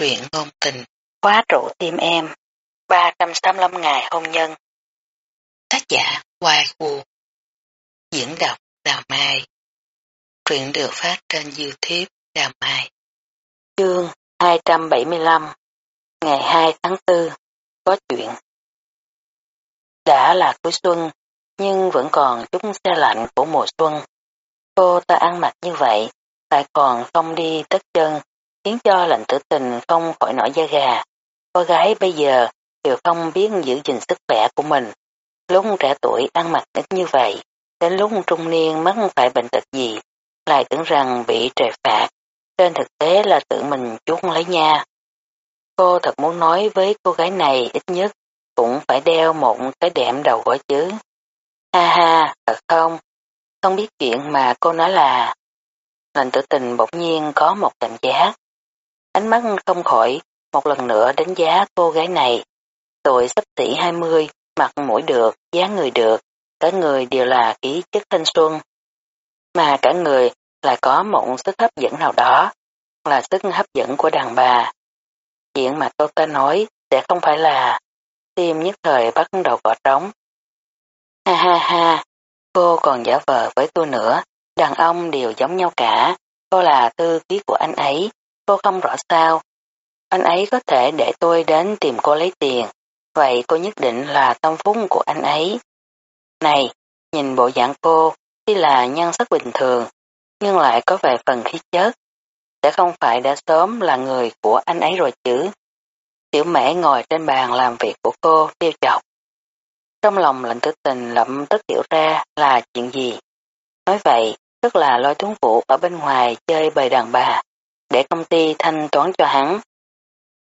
truyện ngôn tình, khóa trụ tim em, 385 ngày hôn nhân. Tác giả Hoài Vũ Diễn đọc Đào Mai. Truyện được phát trên Youtube Đào Mai. Chương 275 Ngày 2 tháng 4 Có chuyện. Đã là cuối xuân, nhưng vẫn còn chút xe lạnh của mùa xuân. Cô ta ăn mặc như vậy, lại còn không đi tất chân, khiến cho lệnh tử tình không khỏi nổi da gà. Cô gái bây giờ đều không biết giữ gìn sức khỏe của mình. Lúc trẻ tuổi ăn mặc ít như vậy, đến lúc trung niên mắc phải bệnh tật gì, lại tưởng rằng bị trời phạt, trên thực tế là tự mình chuốc lấy nha. Cô thật muốn nói với cô gái này ít nhất cũng phải đeo một cái đệm đầu gối chứ. Ha ha, thật không? Không biết chuyện mà cô nói là... Lệnh tử tình bỗng nhiên có một cảm giác. Ánh mắt không khỏi, một lần nữa đánh giá cô gái này. Tuổi sắp tỷ 20, mặt mũi được, dáng người được, cả người đều là khí chất thanh xuân. Mà cả người lại có một sức hấp dẫn nào đó, là sức hấp dẫn của đàn bà. Chuyện mà cô ta nói sẽ không phải là tim nhất thời bắt đầu gõ trống. Ha ha ha, cô còn giả vờ với tôi nữa, đàn ông đều giống nhau cả, cô là tư ký của anh ấy, cô không rõ sao. Anh ấy có thể để tôi đến tìm cô lấy tiền, vậy cô nhất định là tâm phúc của anh ấy. Này, nhìn bộ dạng cô, tuy là nhân sắc bình thường, nhưng lại có vài phần khí chất. Sẽ không phải đã sớm là người của anh ấy rồi chứ. Tiểu mẹ ngồi trên bàn làm việc của cô tiêu chọc. Trong lòng lệnh tử tình lẩm tức hiểu ra là chuyện gì. Nói vậy, tức là lôi tuấn vũ ở bên ngoài chơi bầy đàn bà, để công ty thanh toán cho hắn.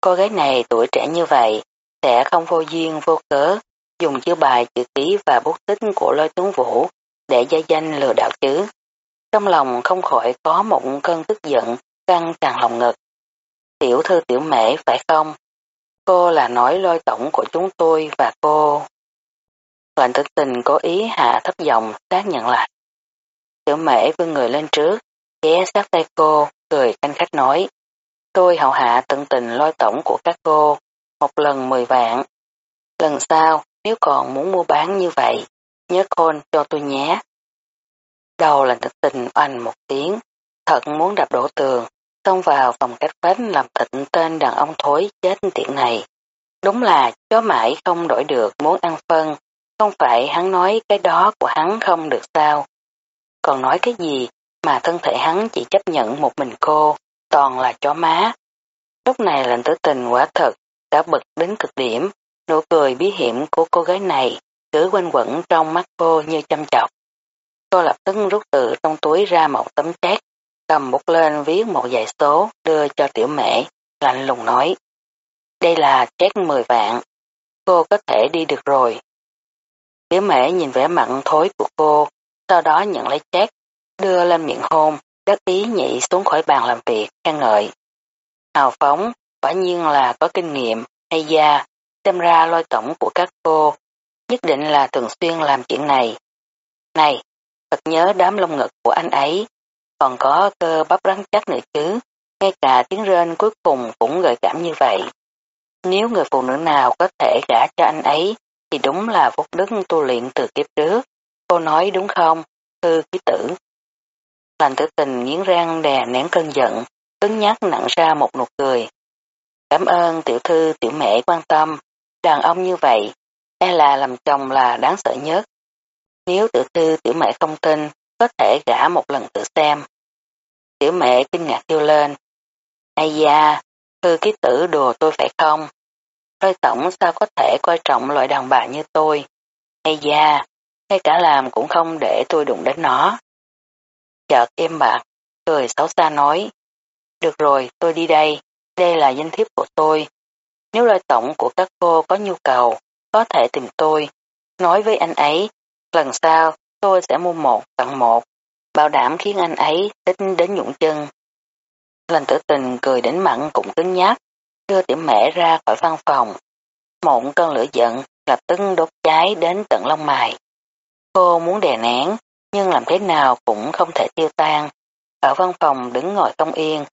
Cô gái này tuổi trẻ như vậy, sẽ không vô duyên vô cớ, dùng chữ bài chữ ký và bút tích của lôi tuấn vũ để gia danh lừa đảo chứ. Trong lòng không khỏi có một cơn tức giận căng tràn lòng ngực. Tiểu thư tiểu mễ phải không? Cô là nói lôi tổng của chúng tôi và cô. Lệnh tử tình cố ý hạ thấp giọng xác nhận lại. Tiểu mễ vươn người lên trước, ghé sát tay cô, cười canh khách nói. Tôi hậu hạ tận tình lôi tổng của các cô, một lần mười vạn. Lần sau, nếu còn muốn mua bán như vậy, nhớ khôn cho tôi nhé. Đầu là thực tình oanh một tiếng, thật muốn đập đổ tường, xông vào phòng cách phách làm thịnh tên đàn ông thối chết tiện này. Đúng là chó mãi không đổi được muốn ăn phân, không phải hắn nói cái đó của hắn không được sao. Còn nói cái gì mà thân thể hắn chỉ chấp nhận một mình cô, toàn là chó má. Lúc này lệnh tử tình quả thật, đã bực đến cực điểm, nụ cười bí hiểm của cô gái này cứ quanh quẩn trong mắt cô như chăm chọc. Cô lập tức rút từ trong túi ra một tấm chát, cầm bút lên viết một dãy số đưa cho tiểu mẹ, lạnh lùng nói. Đây là chát 10 vạn, cô có thể đi được rồi. Tiểu mẹ nhìn vẻ mặn thối của cô, sau đó nhận lấy chát, đưa lên miệng hôn, đắc ý nhảy xuống khỏi bàn làm việc, khen ngợi. Hào phóng, quả nhiên là có kinh nghiệm, hay da, xem ra lôi tổng của các cô, nhất định là thường xuyên làm chuyện này. Này, thật nhớ đám lông ngực của anh ấy, còn có cơ bắp rắn chắc nữa chứ, ngay cả tiếng rên cuối cùng cũng gợi cảm như vậy. Nếu người phụ nữ nào có thể gả cho anh ấy, thì đúng là phúc đức tu luyện từ kiếp trước. Cô nói đúng không, thư ký tử. Lành tử tình nghiến răng đè nén cơn giận, cứng nhắc nặng ra một nụ cười. Cảm ơn tiểu thư tiểu mẹ quan tâm, đàn ông như vậy, e là làm chồng là đáng sợ nhất. Nếu tiểu thư tiểu mẹ không tin, có thể gả một lần tự xem. Tiểu mẹ kinh ngạc kêu lên. Ây da, thư ký tử đùa tôi phải không? Lôi tổng sao có thể coi trọng loại đàn bà như tôi? Ây da, ngay cả làm cũng không để tôi đụng đến nó. Chợt im bạc, cười xấu xa nói. Được rồi, tôi đi đây, đây là danh thiếp của tôi. Nếu lời tổng của các cô có nhu cầu, có thể tìm tôi. Nói với anh ấy, lần sau tôi sẽ mua một tặng một, bảo đảm khiến anh ấy tính đến nhũng chân. Lần tử tình cười đến mặn cũng cứng nhắc, đưa tiểu mẹ ra khỏi văn phòng. Một cơn lửa giận lập tức đốt cháy đến tận lông mày. Cô muốn đè nén, nhưng làm thế nào cũng không thể tiêu tan. Ở văn phòng đứng ngồi không yên,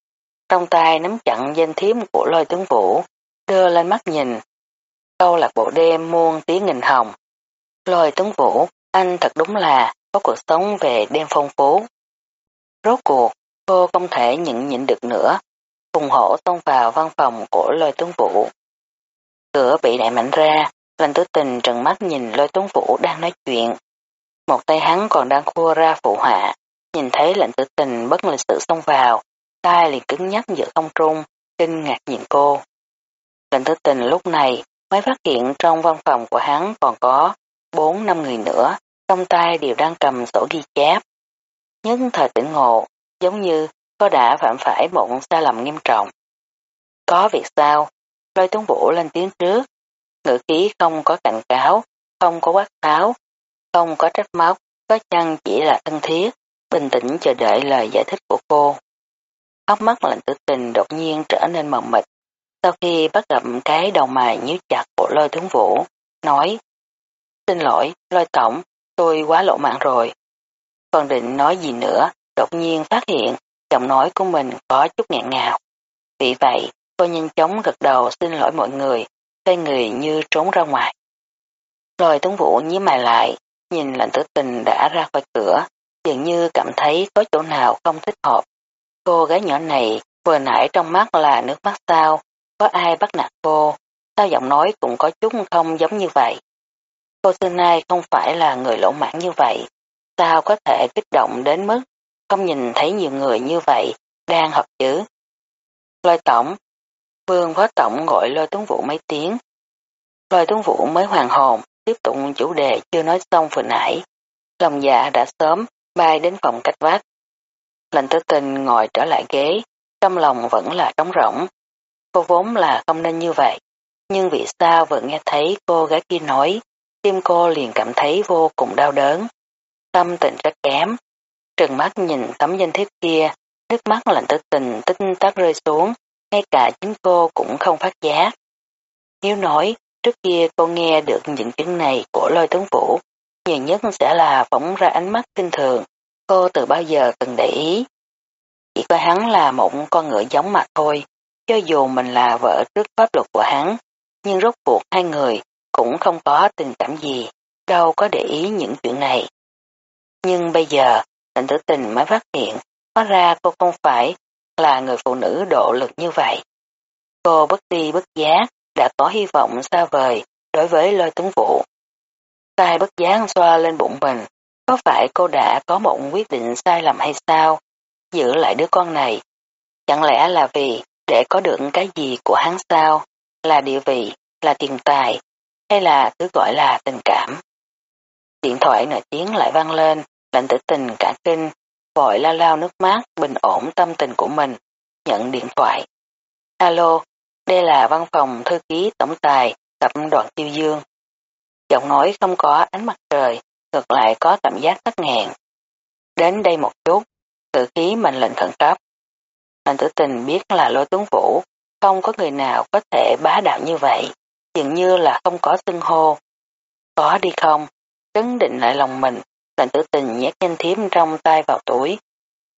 trong tay nắm chặn danh thiếm của lôi tướng vũ, đưa lên mắt nhìn. Câu lạc bộ đêm muôn tiếng nghìn hồng. Lôi tướng vũ, anh thật đúng là có cuộc sống về đêm phong phú. Rốt cuộc, cô không thể nhịn nhịn được nữa, cùng hổ tông vào văn phòng của lôi tướng vũ. Cửa bị đại mạnh ra, lành tử tình trần mắt nhìn lôi tướng vũ đang nói chuyện. Một tay hắn còn đang khua ra phụ họa, nhìn thấy lệnh tử tình bất lịch sự xông vào, tay liền cứng nhắc giữa không trung, kinh ngạc nhìn cô. Lệnh tử tình lúc này mới phát hiện trong văn phòng của hắn còn có bốn năm người nữa, trong tay đều đang cầm sổ ghi chép. Nhưng thời tỉnh ngộ, giống như có đã phạm phải một sai lầm nghiêm trọng. Có việc sao? Lôi tuấn vũ lên tiếng trước, ngữ khí không có cảnh cáo, không có quát tháo, không có trách móc, có chăng chỉ là thân thiết, bình tĩnh chờ đợi lời giải thích của cô. Hóc mắt lạnh tử tình đột nhiên trở nên mờ mịt, sau khi bắt gặp cái đầu mày nhíu chặt của lôi tướng vũ, nói Xin lỗi, lôi tổng, tôi quá lộ mạng rồi. Còn định nói gì nữa, đột nhiên phát hiện giọng nói của mình có chút ngạn ngào. Vì vậy, tôi nhanh chóng gật đầu xin lỗi mọi người, xoay người như trốn ra ngoài. Lôi tướng vũ nhíu mày lại, nhìn lạnh tử tình đã ra khỏi cửa, dường như cảm thấy có chỗ nào không thích hợp. Cô gái nhỏ này vừa nãy trong mắt là nước mắt sao, có ai bắt nạt cô, sao giọng nói cũng có chút không giống như vậy. Cô xưa nay không phải là người lỗ mãn như vậy, sao có thể kích động đến mức không nhìn thấy nhiều người như vậy đang học chữ. Lôi tổng, vương phó tổng gọi lôi tuấn vũ mấy tiếng. Lôi tuấn vũ mới hoàng hồn, tiếp tục chủ đề chưa nói xong vừa nãy. Lòng dạ đã sớm bay đến phòng cách vách. Lệnh tử tình ngồi trở lại ghế, trong lòng vẫn là trống rỗng. Cô vốn là không nên như vậy, nhưng vì sao vừa nghe thấy cô gái kia nói, tim cô liền cảm thấy vô cùng đau đớn. Tâm tình rất kém. Trừng mắt nhìn tấm danh thiếp kia, nước mắt lạnh tử tình tinh tắc rơi xuống, ngay cả chính cô cũng không phát giác. Nếu nói, trước kia cô nghe được những chứng này của lôi tướng vũ, nhiều nhất sẽ là phóng ra ánh mắt kinh thường, cô từ bao giờ từng để ý. Chỉ có hắn là một con ngựa giống mặt thôi, cho dù mình là vợ trước pháp luật của hắn, nhưng rốt cuộc hai người cũng không có tình cảm gì, đâu có để ý những chuyện này. Nhưng bây giờ, lệnh tử tình mới phát hiện, hóa ra cô không phải là người phụ nữ độ lực như vậy. Cô bất đi bất giác, đã có hy vọng xa vời đối với lôi tuấn vũ. Tay bất giác xoa lên bụng mình, có phải cô đã có một quyết định sai lầm hay sao? Giữ lại đứa con này. Chẳng lẽ là vì để có được cái gì của hắn sao? Là địa vị, là tiền tài, hay là thứ gọi là tình cảm? Điện thoại nổi tiếng lại vang lên, lệnh tử tình cả kinh, vội la lao nước mắt bình ổn tâm tình của mình, nhận điện thoại. Alo, đây là văn phòng thư ký tổng tài tập đoàn tiêu dương. Giọng nói không có ánh mặt trời, ngược lại có cảm giác tắc nghẹn. Đến đây một chút, tự ký mệnh lệnh khẩn cấp. Anh tử tình biết là lôi tuấn vũ, không có người nào có thể bá đạo như vậy, dường như là không có xưng hô. Có đi không? Trấn định lại lòng mình, lệnh tử tình nhét nhanh thiếm trong tay vào túi.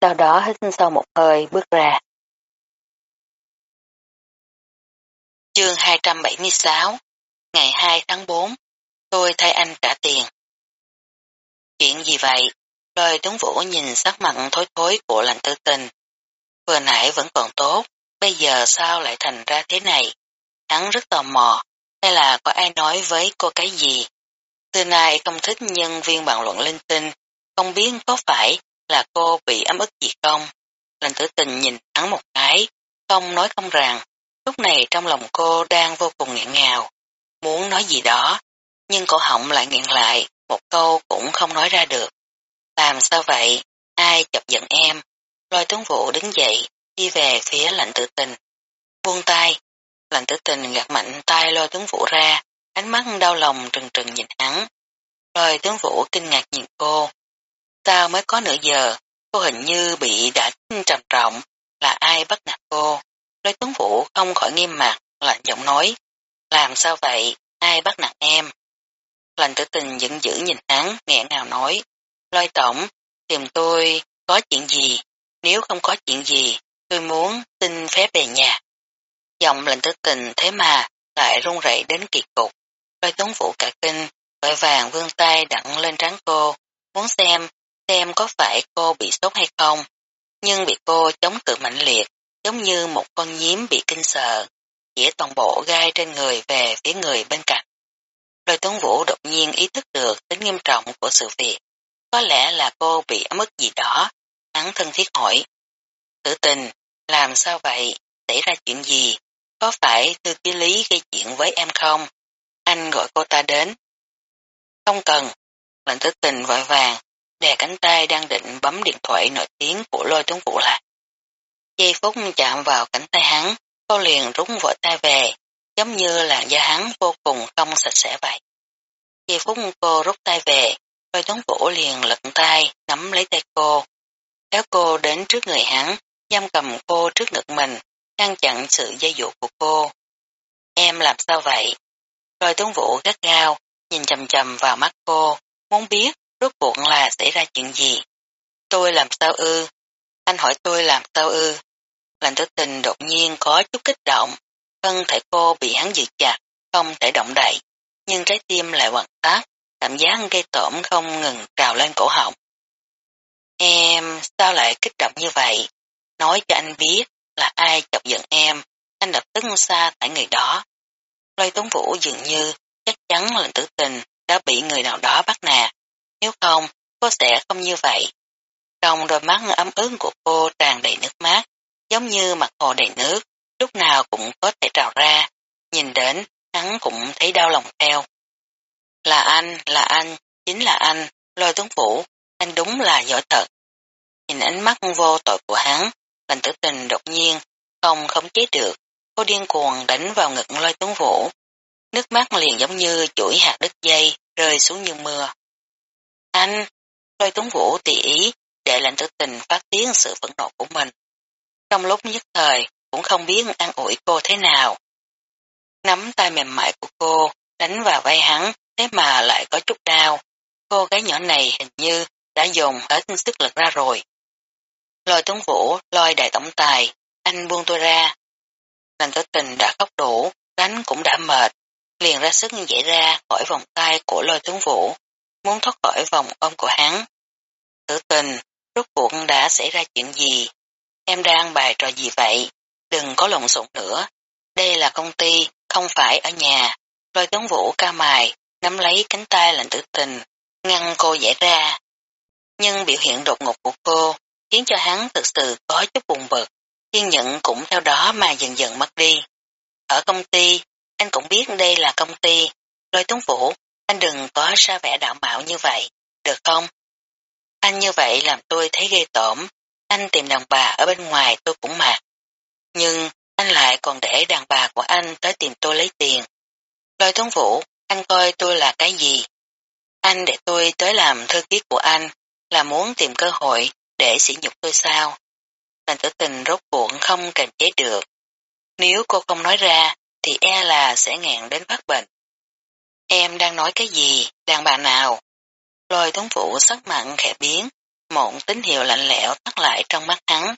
Sau đó hít sâu một hơi bước ra. Chương 276 Ngày 2 tháng 4 Tôi thay anh trả tiền. Chuyện gì vậy? Lời tướng vũ nhìn sắc mặt thối thối của lành tư tình. Vừa nãy vẫn còn tốt, bây giờ sao lại thành ra thế này? Hắn rất tò mò, hay là có ai nói với cô cái gì? Từ nay không thích nhân viên bàn luận linh tinh, không biết có phải là cô bị ấm ức gì không? Lành tử tình nhìn hắn một cái, không nói không rằng, lúc này trong lòng cô đang vô cùng nghẹn ngào, muốn nói gì đó, nhưng cổ họng lại nghẹn lại, một câu cũng không nói ra được. Làm sao vậy? Ai chọc giận em? Lôi tướng vụ đứng dậy, đi về phía lạnh tử tình. Buông tay, lạnh tử tình gạt mạnh tay lôi tướng vụ ra, ánh mắt đau lòng trừng trừng nhìn hắn. Lôi tướng vũ kinh ngạc nhìn cô. Sao mới có nửa giờ, cô hình như bị đã trầm trọng, là ai bắt nạt cô. Lôi tướng vũ không khỏi nghiêm mặt, lạnh giọng nói. Làm sao vậy, ai bắt nạt em? Lành tử tình giận dữ nhìn hắn, nghẹn ngào nói. Lôi tổng, tìm tôi, có chuyện gì? Nếu không có chuyện gì, tôi muốn xin phép về nhà. Giọng lệnh tử tình thế mà lại run rẩy đến kỳ cục. Lôi tuấn vũ cả kinh, vội vàng vươn tay đặng lên trán cô, muốn xem, xem có phải cô bị sốt hay không. Nhưng bị cô chống cự mạnh liệt, giống như một con nhím bị kinh sợ, dĩa toàn bộ gai trên người về phía người bên cạnh. Lôi tuấn vũ đột nhiên ý thức được tính nghiêm trọng của sự việc. Có lẽ là cô bị ấm ức gì đó, hắn thân thiết hỏi. Tử tình, làm sao vậy? Xảy ra chuyện gì? Có phải thư ký lý gây chuyện với em không? Anh gọi cô ta đến. Không cần. Lệnh tử tình vội vàng, đè cánh tay đang định bấm điện thoại nổi tiếng của lôi tuấn vũ lại. Giây phút chạm vào cánh tay hắn, cô liền rút vội tay về, giống như làn da hắn vô cùng không sạch sẽ vậy. Giây phút cô rút tay về, lôi tuấn vũ liền lật tay, nắm lấy tay cô. Kéo cô đến trước người hắn, giam cầm cô trước ngực mình, ngăn chặn sự dây dụ của cô. Em làm sao vậy? Lôi tuấn vũ gắt gao, nhìn chầm chầm vào mắt cô, muốn biết rốt cuộc là xảy ra chuyện gì. Tôi làm sao ư? Anh hỏi tôi làm sao ư? Lành tử tình đột nhiên có chút kích động, thân thể cô bị hắn giữ chặt, không thể động đậy, nhưng trái tim lại hoạt tác, cảm giác gây tổn không ngừng trào lên cổ họng. Em sao lại kích động như vậy? Nói cho anh biết là ai chọc giận em, anh lập tức xa tại người đó. Lôi Tuấn Vũ dường như chắc chắn lệnh tử tình đã bị người nào đó bắt nạt. Nếu không, cô sẽ không như vậy. Trong đôi mắt ấm ướt của cô tràn đầy nước mắt, giống như mặt hồ đầy nước, lúc nào cũng có thể trào ra. Nhìn đến, hắn cũng thấy đau lòng theo. Là anh, là anh, chính là anh, lôi tuấn vũ, anh đúng là giỏi thật. Nhìn ánh mắt vô tội của hắn, lành tử tình đột nhiên, không khống chế được, cô điên cuồng đánh vào ngực lôi tuấn vũ. Nước mắt liền giống như chuỗi hạt đứt dây rơi xuống như mưa. Anh, lôi tuấn vũ tỉ ý để lệnh tử tình phát tiếng sự phẫn nộ của mình. Trong lúc nhất thời, cũng không biết an ủi cô thế nào. Nắm tay mềm mại của cô, đánh vào vai hắn, thế mà lại có chút đau. Cô gái nhỏ này hình như đã dùng hết sức lực ra rồi. Lôi tướng vũ, lôi đại tổng tài, anh buông tôi ra. Lành tử tình đã khóc đủ, đánh cũng đã mệt, liền ra sức dậy ra khỏi vòng tay của lôi tướng vũ, muốn thoát khỏi vòng ôm của hắn. Tử tình, rốt cuộc đã xảy ra chuyện gì? Em đang bài trò gì vậy? Đừng có lộn xộn nữa. Đây là công ty, không phải ở nhà. Lôi tướng vũ ca mài, nắm lấy cánh tay lạnh tử tình, ngăn cô giải ra. Nhưng biểu hiện đột ngột của cô khiến cho hắn thực sự có chút buồn bực, kiên nhẫn cũng theo đó mà dần dần mất đi. Ở công ty, anh cũng biết đây là công ty, lôi tướng vũ, anh đừng có ra vẻ đạo mạo như vậy, được không? Anh như vậy làm tôi thấy ghê tởm, anh tìm đàn bà ở bên ngoài tôi cũng mặc. Nhưng anh lại còn để đàn bà của anh tới tìm tôi lấy tiền. Lôi tuấn vũ, anh coi tôi là cái gì? Anh để tôi tới làm thư ký của anh là muốn tìm cơ hội để sỉ nhục tôi sao? Lành tử tình rốt cuộc không kềm chế được. Nếu cô không nói ra thì e là sẽ ngẹn đến phát bệnh. Em đang nói cái gì, đàn bà nào? Lôi tuấn vũ sắc mặn khẽ biến, một tín hiệu lạnh lẽo tắt lại trong mắt hắn.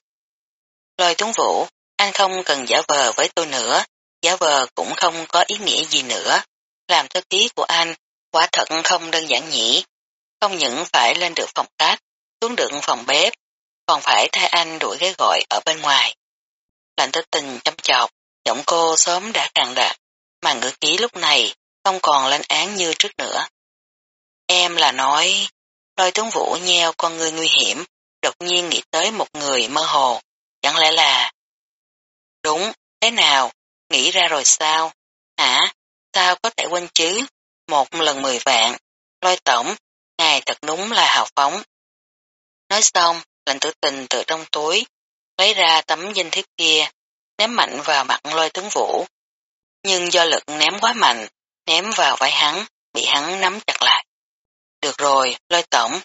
Lôi tuấn vũ, anh không cần giả vờ với tôi nữa, giả vờ cũng không có ý nghĩa gì nữa. Làm thư ký của anh, quả thật không đơn giản nhỉ. Không những phải lên được phòng khách, xuống được phòng bếp, còn phải thay anh đuổi ghế gọi ở bên ngoài. Lạnh tư tình chăm chọc, giọng cô sớm đã càng đạt, mà ngữ ký lúc này không còn lên án như trước nữa. Em là nói, lôi tướng vũ nheo con người nguy hiểm, đột nhiên nghĩ tới một người mơ hồ, chẳng lẽ là... Đúng, thế nào, nghĩ ra rồi sao? Hả? Sao có thể quên chứ? Một lần mười vạn, lôi tổng, ngài thật đúng là hào phóng. Nói xong, lệnh tử tình từ trong túi, lấy ra tấm danh thiếp kia, ném mạnh vào mặt lôi tướng vũ. Nhưng do lực ném quá mạnh, ném vào vai hắn, bị hắn nắm chặt lại. Được rồi, lôi tổng,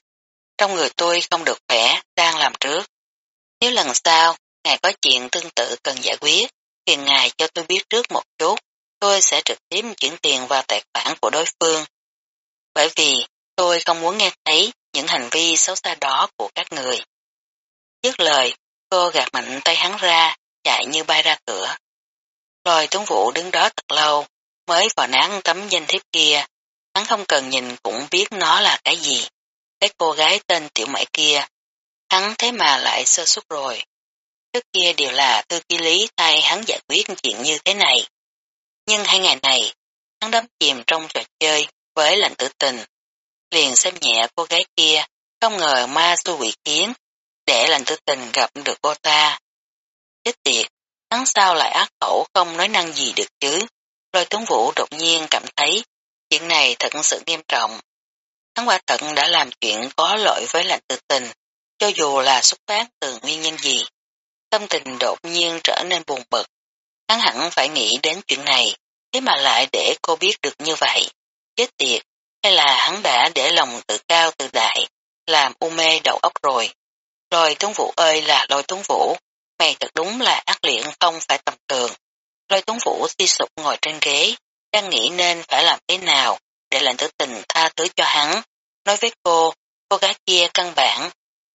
trong người tôi không được khỏe, đang làm trước. Nếu lần sau, ngài có chuyện tương tự cần giải quyết, thì ngài cho tôi biết trước một chút, tôi sẽ trực tiếp chuyển tiền vào tài khoản của đối phương. Bởi vì tôi không muốn nghe thấy những hành vi xấu xa đó của các người. Dứt lời, cô gạt mạnh tay hắn ra, chạy như bay ra cửa. Lôi tuấn vũ đứng đó thật lâu, mới vào nán tấm danh thiếp kia, hắn không cần nhìn cũng biết nó là cái gì. Cái cô gái tên tiểu mãi kia, hắn thế mà lại sơ suất rồi. Trước kia đều là thư ký lý thay hắn giải quyết chuyện như thế này. Nhưng hai ngày này, hắn đắm chìm trong trò chơi với lệnh tử tình. Liền xem nhẹ cô gái kia, không ngờ ma tu quỷ kiến, để lệnh tử tình gặp được cô ta. Chết tiệt, hắn sao lại ác khẩu không nói năng gì được chứ. Lôi tuấn vũ đột nhiên cảm thấy chuyện này thật sự nghiêm trọng. Hắn qua thận đã làm chuyện có lỗi với lệnh tự tình, cho dù là xuất phát từ nguyên nhân gì. Tâm tình đột nhiên trở nên buồn bực. Hắn hẳn phải nghĩ đến chuyện này, thế mà lại để cô biết được như vậy. Chết tiệt, hay là hắn đã để lòng tự cao tự đại, làm u mê đầu óc rồi. Lôi tuấn vũ ơi là lôi tuấn vũ, mày thật đúng là ác liện không phải tầm thường. Lôi tuấn vũ suy sụp ngồi trên ghế, đang nghĩ nên phải làm thế nào để lệnh tử tình tha thứ cho hắn. Nói với cô, cô gái kia căn bản,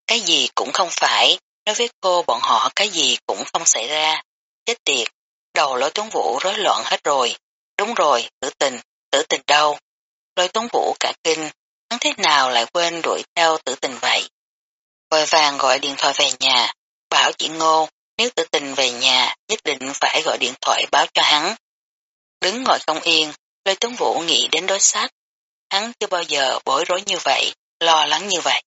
cái gì cũng không phải, nói với cô bọn họ cái gì cũng không xảy ra. Chết tiệt, đầu lối tuấn vũ rối loạn hết rồi. Đúng rồi, tử tình, tử tình đâu? Lôi tuấn vũ cả kinh, hắn thế nào lại quên đuổi theo tử tình vậy? Vội vàng gọi điện thoại về nhà, bảo chị Ngô, nếu tử tình về nhà, nhất định phải gọi điện thoại báo cho hắn. Đứng ngồi không yên, lôi tuấn vũ nghĩ đến đối sách. Hắn chưa bao giờ bối rối như vậy, lo lắng như vậy.